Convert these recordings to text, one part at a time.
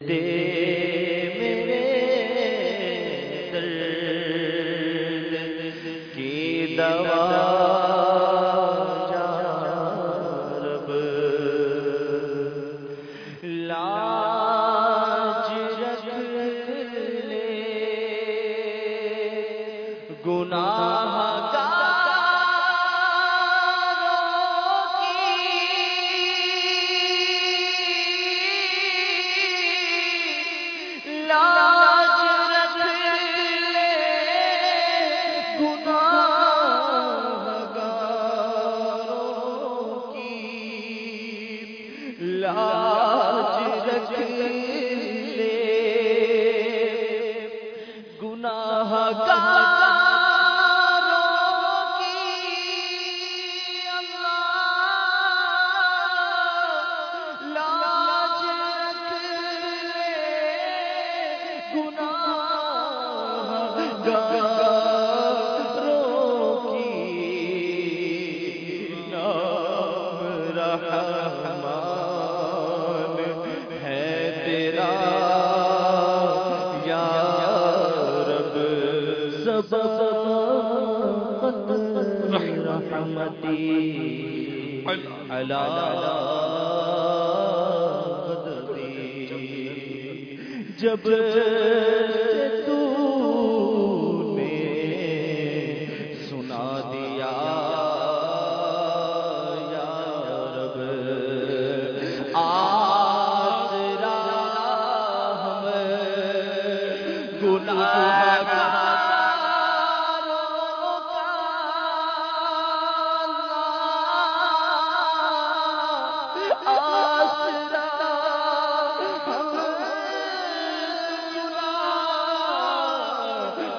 دے میرے دل کی دوا گناہ کا علا قدری جب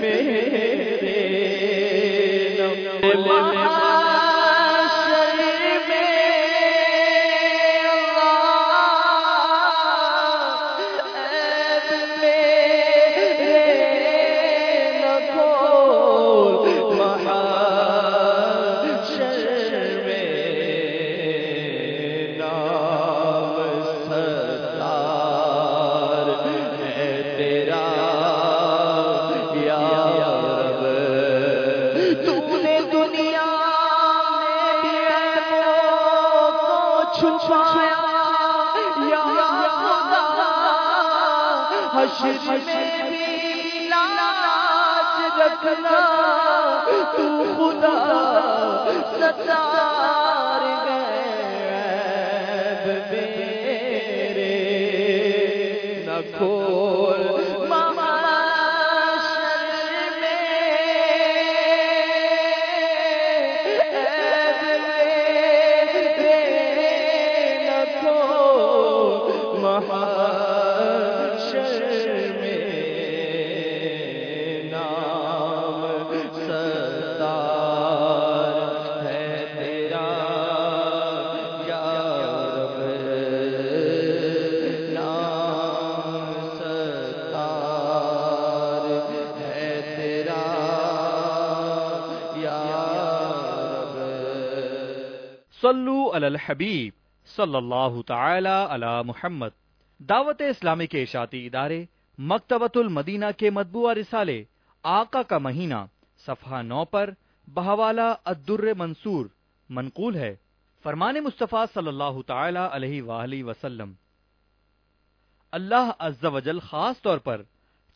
میرے حشر میں بھی لاج رکھنا تو خدا ستا صلو علی الحبیب صلی اللہ تعالی علی محمد۔ دعوت اسلامی کے اشاعتی ادارے مکتبۃ المدینہ کے مطبوعہ رسالے آقا کا مہینہ صفحہ نو پر بحوالہ الدر منصور منقول ہے۔ فرمان مصطفیٰ صلی اللہ تعالی علیہ وآلہ وسلم۔ اللہ عز و جل خاص طور پر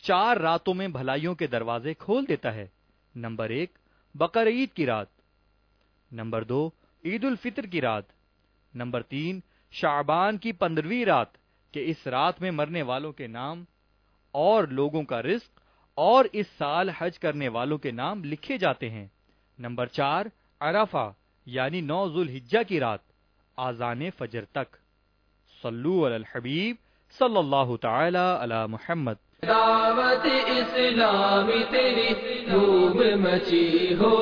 چار راتوں میں بھلائیوں کے دروازے کھول دیتا ہے۔ نمبر ایک، بقر عید کی رات۔ نمبر دو عید الفطر کی رات۔ نمبر تین، شعبان کی پندرہویں رات، کہ اس رات میں مرنے والوں کے نام اور لوگوں کا رزق اور اس سال حج کرنے والوں کے نام لکھے جاتے ہیں۔ نمبر چار، عرفہ یعنی نو ذوالحجہ کی رات آزان فجر تک۔ صلو علی الحبیب صلی اللہ تعالی علی محمد۔ دعوت اسلامی تیری دھوم مچی ہو۔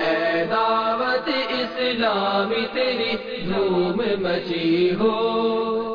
اے دعوت اسلامی تیری دھوم مچی ہو۔